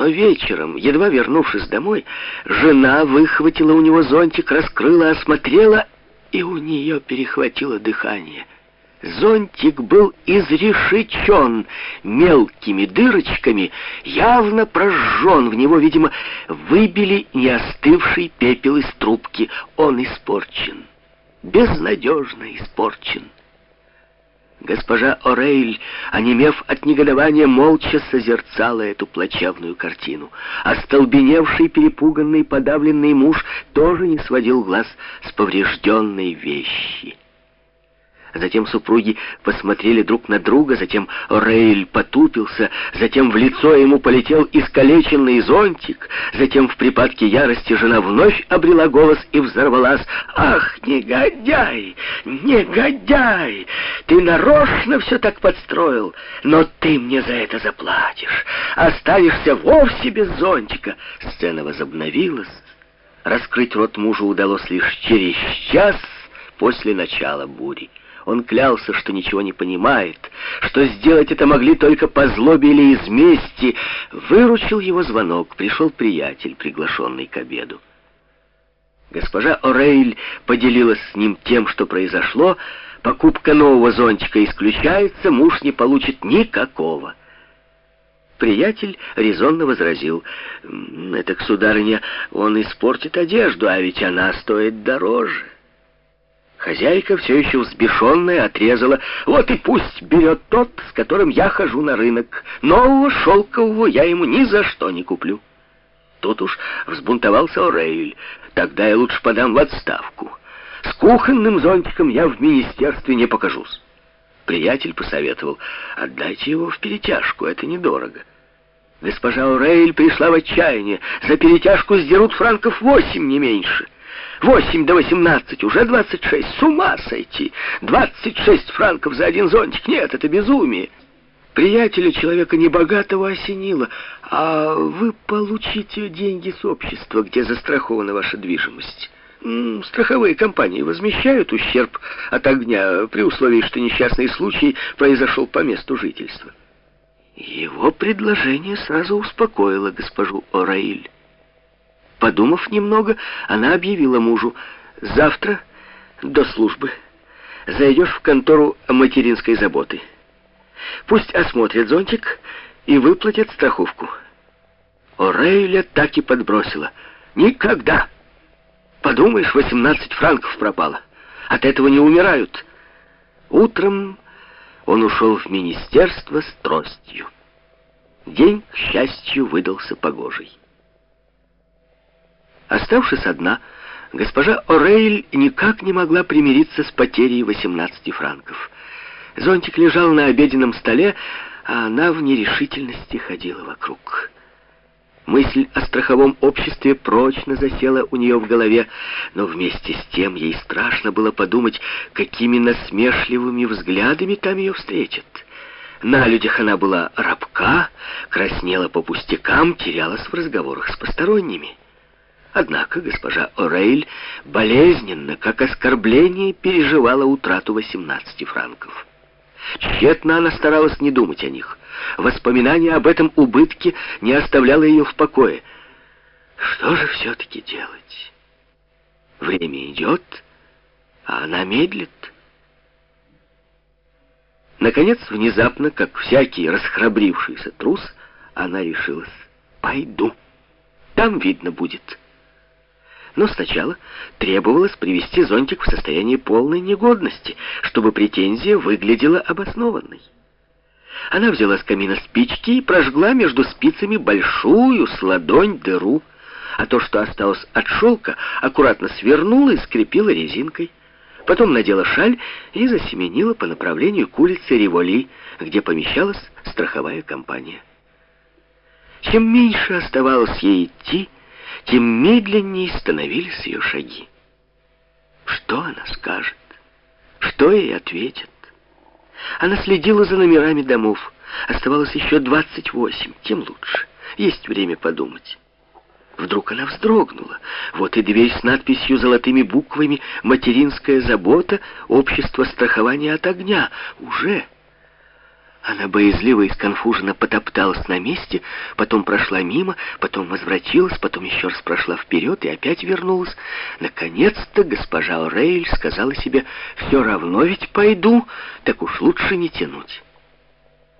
Но вечером, едва вернувшись домой, жена выхватила у него зонтик, раскрыла, осмотрела, и у нее перехватило дыхание. Зонтик был изрешечен мелкими дырочками, явно прожжен. В него, видимо, выбили неостывший пепел из трубки. Он испорчен, безнадежно испорчен. Госпожа Орейль, онемев от негодования, молча созерцала эту плачевную картину. Остолбеневший, перепуганный, подавленный муж тоже не сводил глаз с поврежденной вещи. Затем супруги посмотрели друг на друга, затем Рейль потупился, затем в лицо ему полетел искалеченный зонтик, затем в припадке ярости жена вновь обрела голос и взорвалась. «Ах, негодяй! Негодяй! Ты нарочно все так подстроил, но ты мне за это заплатишь. Останешься вовсе без зонтика!» Сцена возобновилась. Раскрыть рот мужу удалось лишь через час после начала бури. Он клялся, что ничего не понимает, что сделать это могли только по злобе или из мести. Выручил его звонок, пришел приятель, приглашенный к обеду. Госпожа Орейль поделилась с ним тем, что произошло. Покупка нового зонтика исключается, муж не получит никакого. Приятель резонно возразил. «Это, сударыня, он испортит одежду, а ведь она стоит дороже». Хозяйка, все еще взбешенная, отрезала. «Вот и пусть берет тот, с которым я хожу на рынок. Нового шелкового я ему ни за что не куплю». Тут уж взбунтовался Орейль. «Тогда я лучше подам в отставку. С кухонным зонтиком я в министерстве не покажусь». Приятель посоветовал. «Отдайте его в перетяжку, это недорого». Госпожа Орейль пришла в отчаяние. За перетяжку сдерут франков восемь, не меньше. Восемь до восемнадцать, уже двадцать шесть. С ума сойти! Двадцать шесть франков за один зонтик. Нет, это безумие. Приятеля человека небогатого осенило. А вы получите деньги с общества, где застрахована ваша движимость. Страховые компании возмещают ущерб от огня при условии, что несчастный случай произошел по месту жительства. Его предложение сразу успокоило госпожу Ораиль. Подумав немного, она объявила мужу, «Завтра до службы зайдешь в контору материнской заботы. Пусть осмотрят зонтик и выплатят страховку». Орейля так и подбросила. «Никогда! Подумаешь, 18 франков пропало. От этого не умирают». Утром он ушел в министерство с тростью. День, к счастью, выдался погожий. Оставшись одна, госпожа Орейль никак не могла примириться с потерей 18 франков. Зонтик лежал на обеденном столе, а она в нерешительности ходила вокруг. Мысль о страховом обществе прочно засела у нее в голове, но вместе с тем ей страшно было подумать, какими насмешливыми взглядами там ее встретят. На людях она была рабка, краснела по пустякам, терялась в разговорах с посторонними. Однако госпожа Орейль болезненно, как оскорбление, переживала утрату 18 франков. Тщетно она старалась не думать о них. Воспоминание об этом убытке не оставляло ее в покое. Что же все-таки делать? Время идет, а она медлит. Наконец, внезапно, как всякий расхрабрившийся трус, она решилась. «Пойду. Там видно будет». Но сначала требовалось привести зонтик в состояние полной негодности, чтобы претензия выглядела обоснованной. Она взяла с камина спички и прожгла между спицами большую с ладонь дыру, а то, что осталось от шелка, аккуратно свернула и скрепила резинкой. Потом надела шаль и засеменила по направлению к улице Риволи, где помещалась страховая компания. Чем меньше оставалось ей идти, тем медленнее становились ее шаги. Что она скажет? Что ей ответят? Она следила за номерами домов. Оставалось еще 28, тем лучше. Есть время подумать. Вдруг она вздрогнула. Вот и дверь с надписью золотыми буквами «Материнская забота. Общество страхования от огня». Уже. Она боязливо и сконфуженно потопталась на месте, потом прошла мимо, потом возвратилась, потом еще раз прошла вперед и опять вернулась. Наконец-то госпожа Орейль сказала себе, «Все равно ведь пойду, так уж лучше не тянуть».